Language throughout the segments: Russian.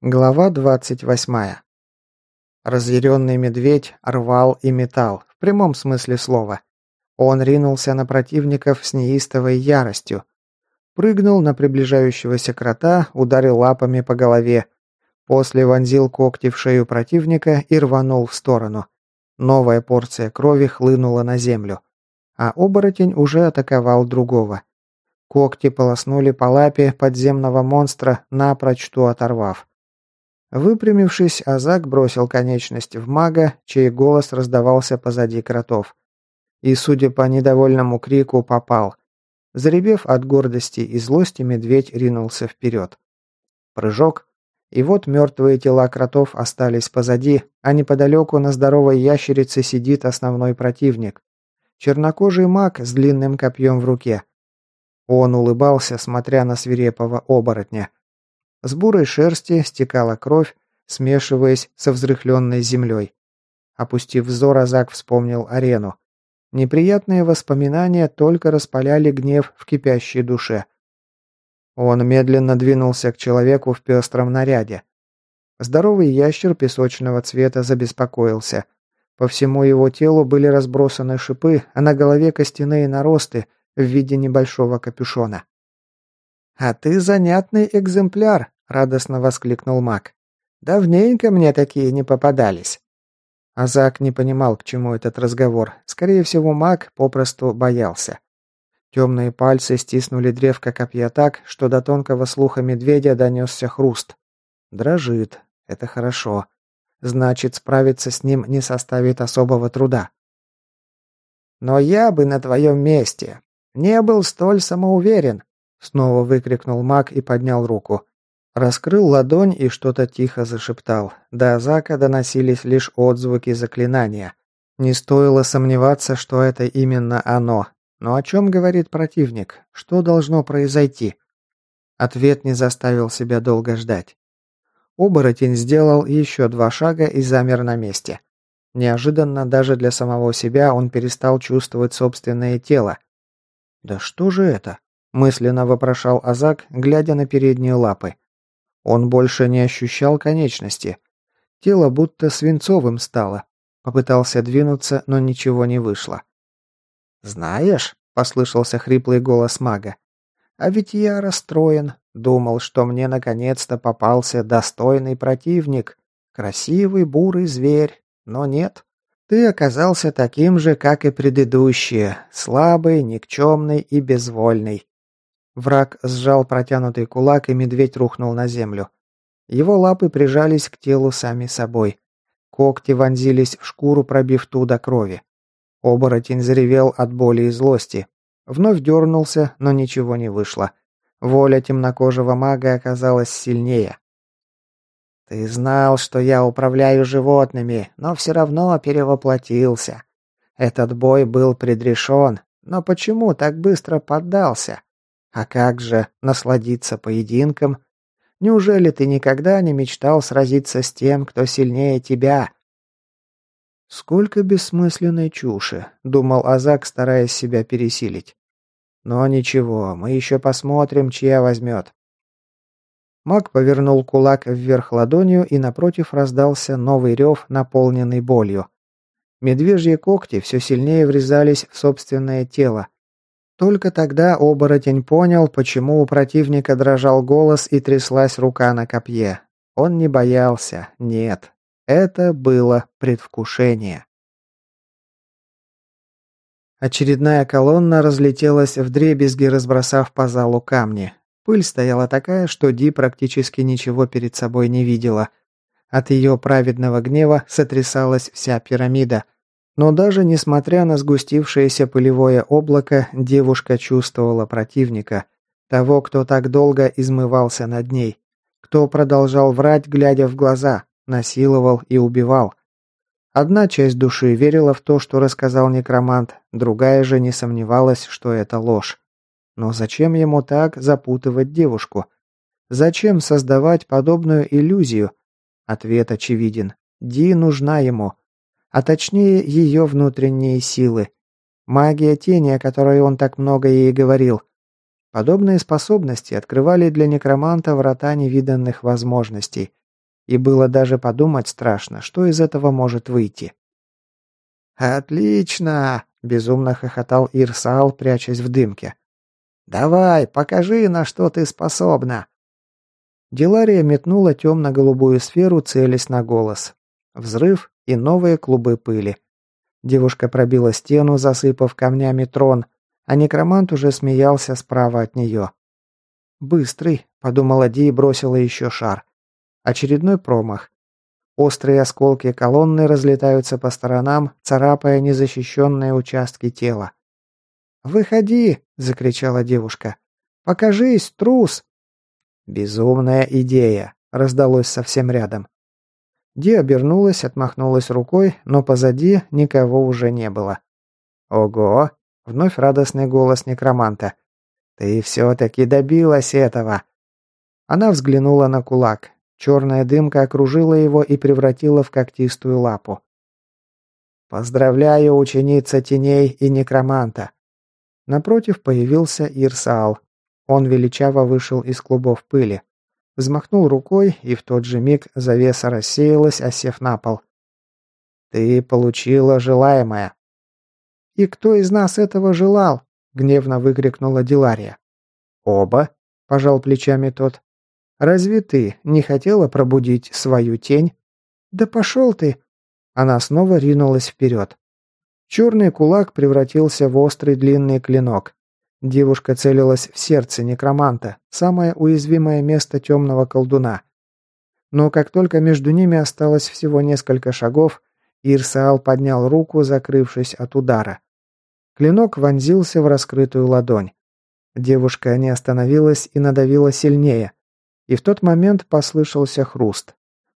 Глава 28. Разъяренный медведь рвал и метал, в прямом смысле слова. Он ринулся на противников с неистовой яростью. Прыгнул на приближающегося крота, ударил лапами по голове. После вонзил когти в шею противника и рванул в сторону. Новая порция крови хлынула на землю. А оборотень уже атаковал другого. Когти полоснули по лапе подземного монстра, напрочь ту оторвав. Выпрямившись, Азак бросил конечность в мага, чей голос раздавался позади кротов. И, судя по недовольному крику, попал. Заребев от гордости и злости, медведь ринулся вперед. Прыжок. И вот мертвые тела кротов остались позади, а неподалеку на здоровой ящерице сидит основной противник. Чернокожий маг с длинным копьем в руке. Он улыбался, смотря на свирепого оборотня. С бурой шерсти стекала кровь, смешиваясь со взрыхленной землей. Опустив взор, Азак вспомнил арену. Неприятные воспоминания только распаляли гнев в кипящей душе. Он медленно двинулся к человеку в пестром наряде. Здоровый ящер песочного цвета забеспокоился. По всему его телу были разбросаны шипы, а на голове костяные наросты в виде небольшого капюшона. «А ты занятный экземпляр», — радостно воскликнул маг. «Давненько мне такие не попадались». Азак не понимал, к чему этот разговор. Скорее всего, маг попросту боялся. Темные пальцы стиснули древко копья так, что до тонкого слуха медведя донесся хруст. Дрожит. Это хорошо. Значит, справиться с ним не составит особого труда. «Но я бы на твоем месте не был столь самоуверен», Снова выкрикнул маг и поднял руку. Раскрыл ладонь и что-то тихо зашептал. До Азака доносились лишь отзвуки заклинания. Не стоило сомневаться, что это именно оно. Но о чем говорит противник? Что должно произойти? Ответ не заставил себя долго ждать. Оборотень сделал еще два шага и замер на месте. Неожиданно даже для самого себя он перестал чувствовать собственное тело. «Да что же это?» Мысленно вопрошал Азак, глядя на передние лапы. Он больше не ощущал конечности. Тело будто свинцовым стало. Попытался двинуться, но ничего не вышло. «Знаешь», — послышался хриплый голос мага, «а ведь я расстроен. Думал, что мне наконец-то попался достойный противник. Красивый бурый зверь. Но нет. Ты оказался таким же, как и предыдущие. Слабый, никчемный и безвольный. Враг сжал протянутый кулак, и медведь рухнул на землю. Его лапы прижались к телу сами собой. Когти вонзились в шкуру, пробив ту до крови. Оборотень заревел от боли и злости. Вновь дернулся, но ничего не вышло. Воля темнокожего мага оказалась сильнее. «Ты знал, что я управляю животными, но все равно перевоплотился. Этот бой был предрешен, но почему так быстро поддался?» А как же насладиться поединком? Неужели ты никогда не мечтал сразиться с тем, кто сильнее тебя? Сколько бессмысленной чуши, думал Азак, стараясь себя пересилить. Но ничего, мы еще посмотрим, чья возьмет. Маг повернул кулак вверх ладонью, и напротив раздался новый рев, наполненный болью. Медвежьи когти все сильнее врезались в собственное тело, только тогда оборотень понял, почему у противника дрожал голос и тряслась рука на копье. Он не боялся, нет. Это было предвкушение. Очередная колонна разлетелась в дребезги, разбросав по залу камни. Пыль стояла такая, что Ди практически ничего перед собой не видела. От ее праведного гнева сотрясалась вся пирамида – но даже несмотря на сгустившееся пылевое облако, девушка чувствовала противника, того, кто так долго измывался над ней, кто продолжал врать, глядя в глаза, насиловал и убивал. Одна часть души верила в то, что рассказал некромант, другая же не сомневалась, что это ложь. Но зачем ему так запутывать девушку? Зачем создавать подобную иллюзию? Ответ очевиден. Ди нужна ему а точнее ее внутренние силы. Магия тени, о которой он так много ей говорил. Подобные способности открывали для некроманта врата невиданных возможностей, и было даже подумать страшно, что из этого может выйти. «Отлично!» – безумно хохотал Ирсал, прячась в дымке. «Давай, покажи, на что ты способна!» Дилария метнула темно-голубую сферу, целясь на голос. Взрыв и новые клубы пыли. Девушка пробила стену, засыпав камнями трон, а некромант уже смеялся справа от нее. «Быстрый», — подумала Ди и бросила еще шар. Очередной промах. Острые осколки колонны разлетаются по сторонам, царапая незащищенные участки тела. «Выходи!» — закричала девушка. «Покажись, трус!» «Безумная идея!» — раздалось совсем рядом. Ди обернулась, отмахнулась рукой, но позади никого уже не было. «Ого!» — вновь радостный голос некроманта. «Ты все-таки добилась этого!» Она взглянула на кулак. Черная дымка окружила его и превратила в когтистую лапу. «Поздравляю, ученица теней и некроманта!» Напротив появился Ирсаал. Он величаво вышел из клубов пыли. Взмахнул рукой, и в тот же миг завеса рассеялась, осев на пол. «Ты получила желаемое». «И кто из нас этого желал?» — гневно выкрикнула Дилария. «Оба», — пожал плечами тот. «Разве ты не хотела пробудить свою тень?» «Да пошел ты!» Она снова ринулась вперед. Черный кулак превратился в острый длинный клинок. Девушка целилась в сердце некроманта, самое уязвимое место темного колдуна. Но как только между ними осталось всего несколько шагов, Ирсаал поднял руку, закрывшись от удара. Клинок вонзился в раскрытую ладонь. Девушка не остановилась и надавила сильнее. И в тот момент послышался хруст.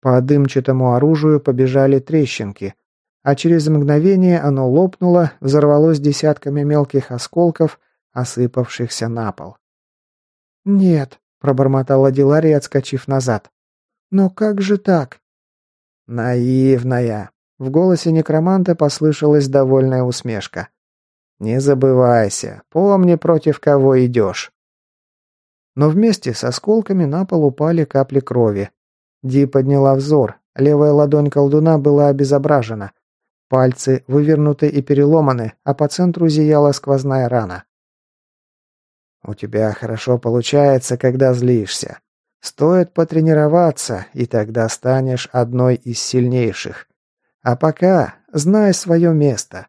По дымчатому оружию побежали трещинки, а через мгновение оно лопнуло, взорвалось десятками мелких осколков – осыпавшихся на пол. «Нет», — пробормотала Дилария, отскочив назад. «Но как же так?» «Наивная!» — в голосе некроманта послышалась довольная усмешка. «Не забывайся, помни, против кого идешь». Но вместе с осколками на пол упали капли крови. Ди подняла взор, левая ладонь колдуна была обезображена. Пальцы вывернуты и переломаны, а по центру зияла сквозная рана. У тебя хорошо получается, когда злишься. Стоит потренироваться, и тогда станешь одной из сильнейших. А пока знай свое место.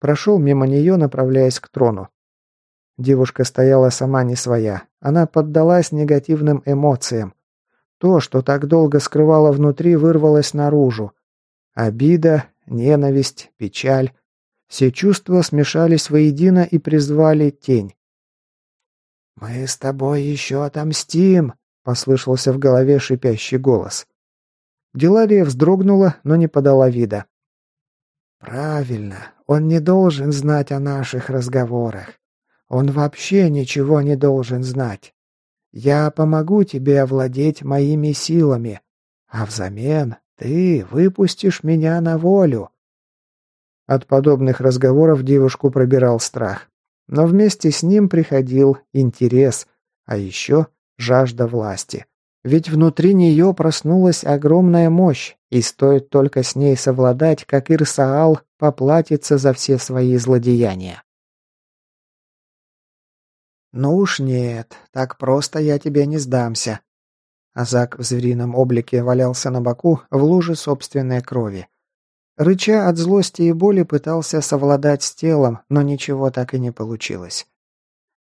Прошел мимо нее, направляясь к трону. Девушка стояла сама не своя. Она поддалась негативным эмоциям. То, что так долго скрывала внутри, вырвалось наружу. Обида, ненависть, печаль. Все чувства смешались воедино и призвали тень. «Мы с тобой еще отомстим!» — послышался в голове шипящий голос. Делария вздрогнула, но не подала вида. «Правильно, он не должен знать о наших разговорах. Он вообще ничего не должен знать. Я помогу тебе овладеть моими силами, а взамен ты выпустишь меня на волю». От подобных разговоров девушку пробирал страх. Но вместе с ним приходил интерес, а еще жажда власти. Ведь внутри нее проснулась огромная мощь, и стоит только с ней совладать, как Ирсаал поплатится за все свои злодеяния. «Ну уж нет, так просто я тебе не сдамся». Азак в зверином облике валялся на боку в луже собственной крови. Рыча от злости и боли пытался совладать с телом, но ничего так и не получилось.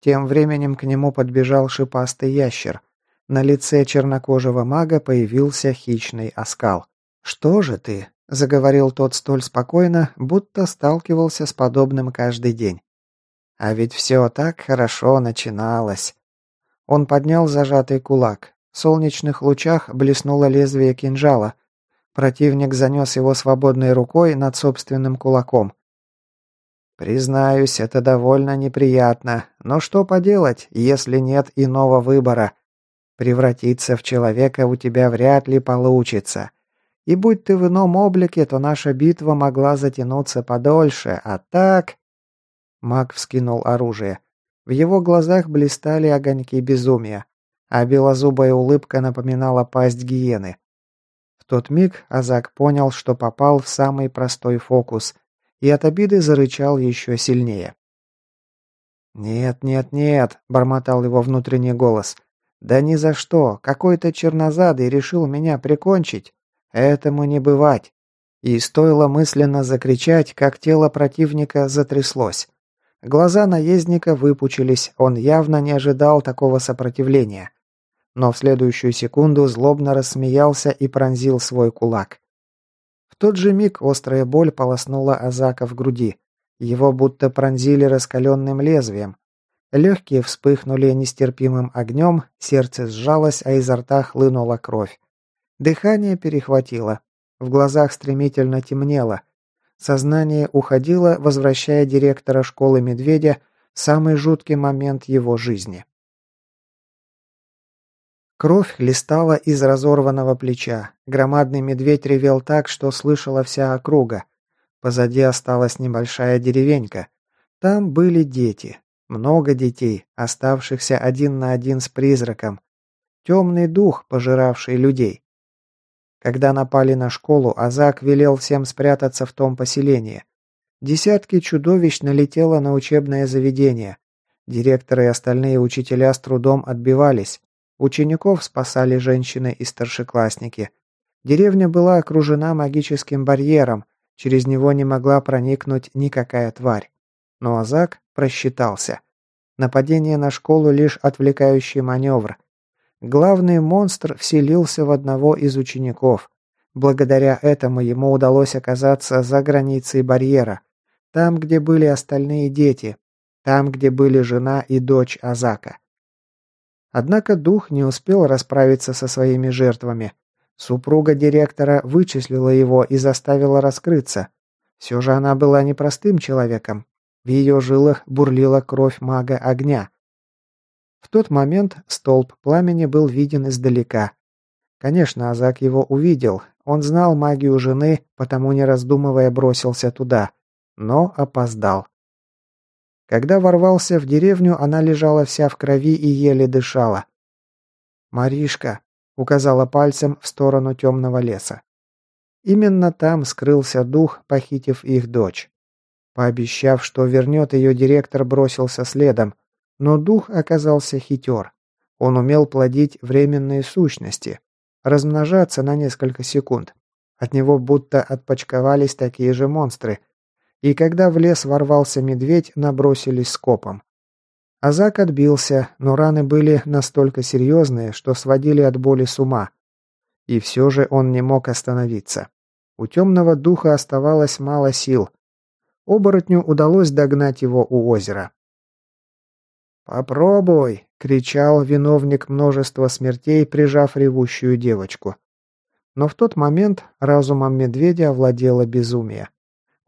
Тем временем к нему подбежал шипастый ящер. На лице чернокожего мага появился хищный оскал. «Что же ты?» – заговорил тот столь спокойно, будто сталкивался с подобным каждый день. «А ведь все так хорошо начиналось». Он поднял зажатый кулак. В солнечных лучах блеснуло лезвие кинжала, Противник занес его свободной рукой над собственным кулаком. Признаюсь, это довольно неприятно, но что поделать, если нет иного выбора? Превратиться в человека у тебя вряд ли получится. И будь ты в ином облике, то наша битва могла затянуться подольше, а так...» Маг вскинул оружие. В его глазах блистали огоньки безумия, а белозубая улыбка напоминала пасть гиены. Тот миг Азак понял, что попал в самый простой фокус, и от обиды зарычал еще сильнее. «Нет, нет, нет», – бормотал его внутренний голос. «Да ни за что! Какой-то чернозадый решил меня прикончить! Этому не бывать!» И стоило мысленно закричать, как тело противника затряслось. Глаза наездника выпучились, он явно не ожидал такого сопротивления. Но в следующую секунду злобно рассмеялся и пронзил свой кулак. В тот же миг острая боль полоснула Азака в груди. Его будто пронзили раскаленным лезвием. Легкие вспыхнули нестерпимым огнем, сердце сжалось, а изо рта хлынула кровь. Дыхание перехватило. В глазах стремительно темнело. Сознание уходило, возвращая директора школы Медведя в самый жуткий момент его жизни. Кровь хлестала из разорванного плеча. Громадный медведь ревел так, что слышала вся округа. Позади осталась небольшая деревенька. Там были дети. Много детей, оставшихся один на один с призраком. Темный дух, пожиравший людей. Когда напали на школу, Азак велел всем спрятаться в том поселении. Десятки чудовищ налетело на учебное заведение. Директоры и остальные учителя с трудом отбивались. Учеников спасали женщины и старшеклассники. Деревня была окружена магическим барьером, через него не могла проникнуть никакая тварь. Но Азак просчитался. Нападение на школу лишь отвлекающий маневр. Главный монстр вселился в одного из учеников. Благодаря этому ему удалось оказаться за границей барьера, там, где были остальные дети, там, где были жена и дочь Азака. Однако дух не успел расправиться со своими жертвами. Супруга директора вычислила его и заставила раскрыться. Все же она была непростым человеком. В ее жилах бурлила кровь мага огня. В тот момент столб пламени был виден издалека. Конечно, Азак его увидел. Он знал магию жены, потому не раздумывая бросился туда. Но опоздал. Когда ворвался в деревню, она лежала вся в крови и еле дышала. «Маришка», — указала пальцем в сторону темного леса. Именно там скрылся дух, похитив их дочь. Пообещав, что вернет ее, директор бросился следом, но дух оказался хитер. Он умел плодить временные сущности, размножаться на несколько секунд. От него будто отпочковались такие же монстры, и когда в лес ворвался медведь, набросились скопом. Азак отбился, но раны были настолько серьезные, что сводили от боли с ума. И все же он не мог остановиться. У темного духа оставалось мало сил. Оборотню удалось догнать его у озера. «Попробуй!» — кричал виновник множества смертей, прижав ревущую девочку. Но в тот момент разумом медведя овладело безумие.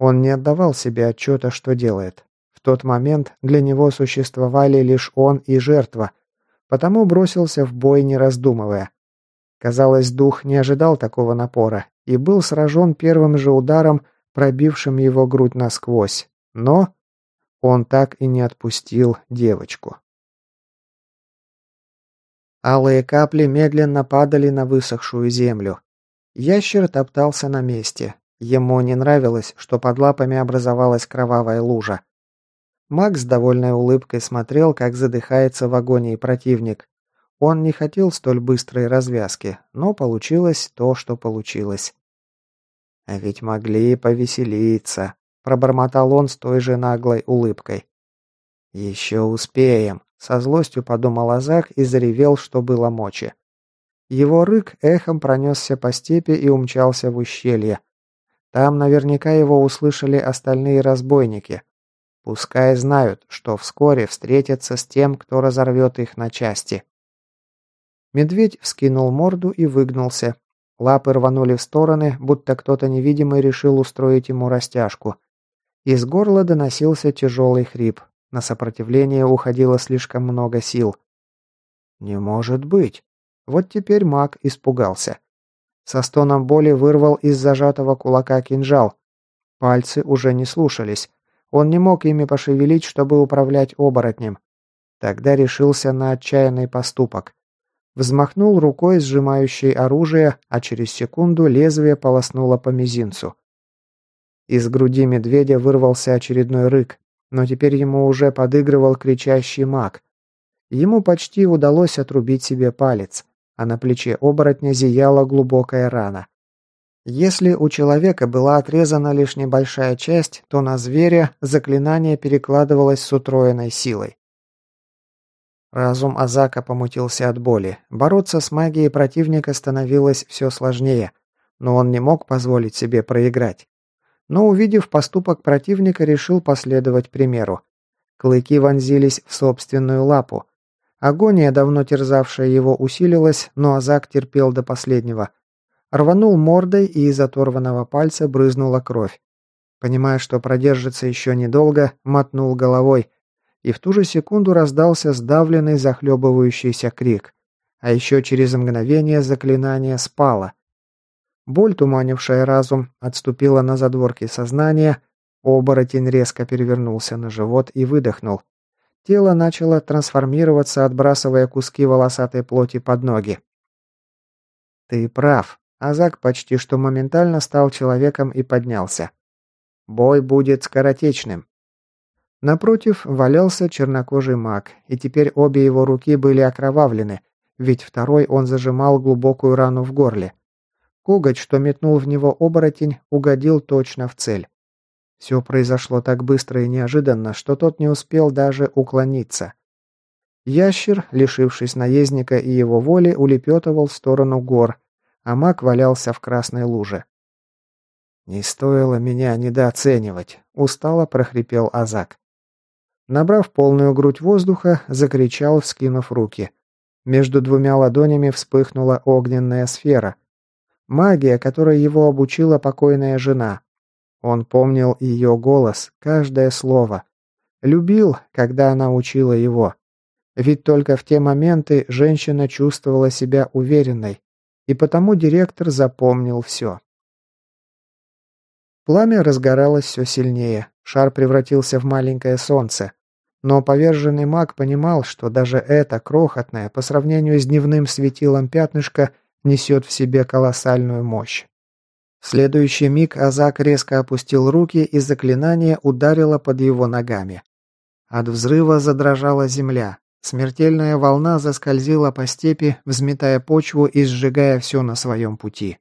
Он не отдавал себе отчета, что делает. В тот момент для него существовали лишь он и жертва, потому бросился в бой, не раздумывая. Казалось, дух не ожидал такого напора и был сражен первым же ударом, пробившим его грудь насквозь. Но он так и не отпустил девочку. Алые капли медленно падали на высохшую землю. Ящер топтался на месте, Ему не нравилось, что под лапами образовалась кровавая лужа. Макс с довольной улыбкой смотрел, как задыхается в агонии противник. Он не хотел столь быстрой развязки, но получилось то, что получилось. «А ведь могли повеселиться», – пробормотал он с той же наглой улыбкой. «Еще успеем», – со злостью подумал Азак и заревел, что было мочи. Его рык эхом пронесся по степи и умчался в ущелье. Там наверняка его услышали остальные разбойники. Пускай знают, что вскоре встретятся с тем, кто разорвет их на части. Медведь вскинул морду и выгнулся. Лапы рванули в стороны, будто кто-то невидимый решил устроить ему растяжку. Из горла доносился тяжелый хрип. На сопротивление уходило слишком много сил. «Не может быть!» Вот теперь маг испугался. Со стоном боли вырвал из зажатого кулака кинжал. Пальцы уже не слушались. Он не мог ими пошевелить, чтобы управлять оборотнем. Тогда решился на отчаянный поступок. Взмахнул рукой, сжимающей оружие, а через секунду лезвие полоснуло по мизинцу. Из груди медведя вырвался очередной рык, но теперь ему уже подыгрывал кричащий маг. Ему почти удалось отрубить себе палец, а на плече оборотня зияла глубокая рана. Если у человека была отрезана лишь небольшая часть, то на зверя заклинание перекладывалось с утроенной силой. Разум Азака помутился от боли. Бороться с магией противника становилось все сложнее, но он не мог позволить себе проиграть. Но увидев поступок противника, решил последовать примеру. Клыки вонзились в собственную лапу. Агония, давно терзавшая его, усилилась, но Азак терпел до последнего. Рванул мордой, и из оторванного пальца брызнула кровь. Понимая, что продержится еще недолго, мотнул головой – и в ту же секунду раздался сдавленный захлебывающийся крик. А еще через мгновение заклинание спало. Боль, туманившая разум, отступила на задворки сознания, оборотень резко перевернулся на живот и выдохнул. Тело начало трансформироваться, отбрасывая куски волосатой плоти под ноги. «Ты прав», Азак почти что моментально стал человеком и поднялся. «Бой будет скоротечным. Напротив валялся чернокожий маг, и теперь обе его руки были окровавлены, ведь второй он зажимал глубокую рану в горле. Коготь, что метнул в него оборотень, угодил точно в цель. Все произошло так быстро и неожиданно, что тот не успел даже уклониться. Ящер, лишившись наездника и его воли, улепетывал в сторону гор, а маг валялся в красной луже. «Не стоило меня недооценивать», — устало прохрипел Азак. Набрав полную грудь воздуха, закричал, вскинув руки. Между двумя ладонями вспыхнула огненная сфера. Магия, которой его обучила покойная жена. Он помнил ее голос, каждое слово. Любил, когда она учила его. Ведь только в те моменты женщина чувствовала себя уверенной, и потому директор запомнил все. Пламя разгоралось все сильнее, шар превратился в маленькое солнце. Но поверженный маг понимал, что даже это крохотное по сравнению с дневным светилом пятнышко несет в себе колоссальную мощь. В следующий миг Азак резко опустил руки, и заклинание ударило под его ногами. От взрыва задрожала земля. Смертельная волна заскользила по степи, взметая почву и сжигая все на своем пути.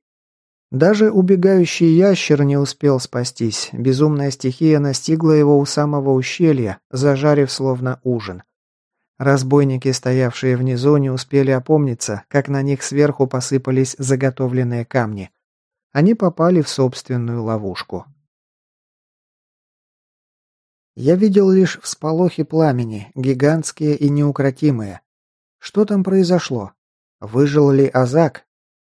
Даже убегающий ящер не успел спастись. Безумная стихия настигла его у самого ущелья, зажарив словно ужин. Разбойники, стоявшие внизу, не успели опомниться, как на них сверху посыпались заготовленные камни. Они попали в собственную ловушку. Я видел лишь всполохи пламени, гигантские и неукротимые. Что там произошло? Выжил ли Азак?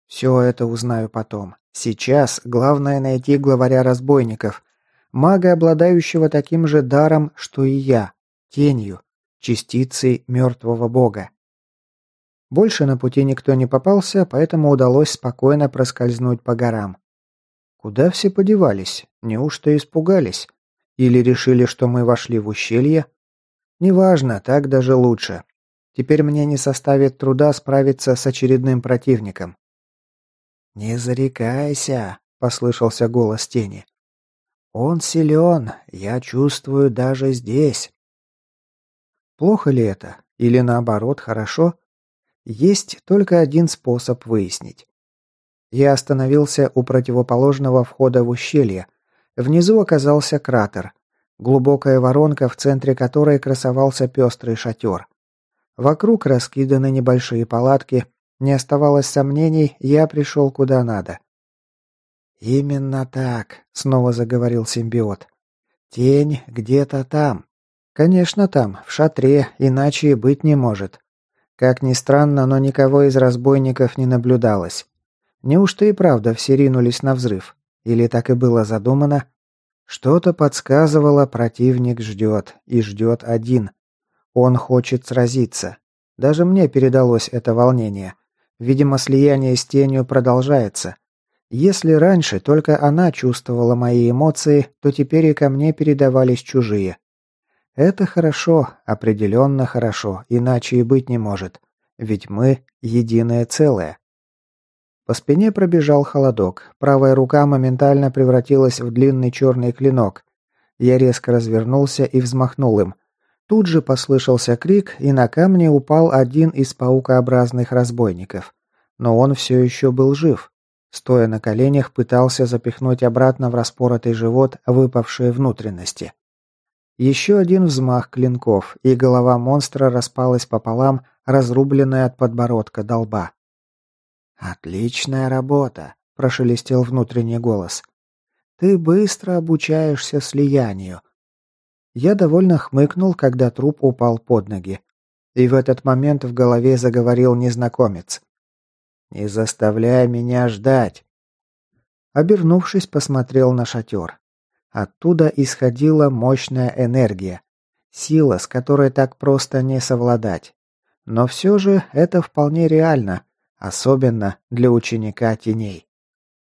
Все это узнаю потом. Сейчас главное найти главаря разбойников, мага, обладающего таким же даром, что и я, тенью, частицей мертвого бога. Больше на пути никто не попался, поэтому удалось спокойно проскользнуть по горам. Куда все подевались? Неужто испугались? Или решили, что мы вошли в ущелье? Неважно, так даже лучше. Теперь мне не составит труда справиться с очередным противником. «Не зарекайся», — послышался голос тени. «Он силен, я чувствую даже здесь». Плохо ли это? Или наоборот, хорошо? Есть только один способ выяснить. Я остановился у противоположного входа в ущелье. Внизу оказался кратер. Глубокая воронка, в центре которой красовался пестрый шатер. Вокруг раскиданы небольшие палатки, не оставалось сомнений, я пришел куда надо. «Именно так», — снова заговорил симбиот. «Тень где-то там. Конечно, там, в шатре, иначе и быть не может. Как ни странно, но никого из разбойников не наблюдалось. Неужто и правда все ринулись на взрыв? Или так и было задумано? Что-то подсказывало, противник ждет, и ждет один. Он хочет сразиться. Даже мне передалось это волнение. Видимо, слияние с тенью продолжается. Если раньше только она чувствовала мои эмоции, то теперь и ко мне передавались чужие. Это хорошо, определенно хорошо, иначе и быть не может. Ведь мы Единое целое. По спине пробежал холодок. Правая рука моментально превратилась в длинный черный клинок. Я резко развернулся и взмахнул им. Тут же послышался крик, и на камне упал один из паукообразных разбойников. Но он все еще был жив. Стоя на коленях, пытался запихнуть обратно в распоротый живот выпавшие внутренности. Еще один взмах клинков, и голова монстра распалась пополам, разрубленная от подбородка до лба. «Отличная работа», – прошелестел внутренний голос. «Ты быстро обучаешься слиянию. Я довольно хмыкнул, когда труп упал под ноги. И в этот момент в голове заговорил незнакомец. «Не заставляй меня ждать!» Обернувшись, посмотрел на шатер. Оттуда исходила мощная энергия. Сила, с которой так просто не совладать. Но все же это вполне реально, особенно для ученика теней.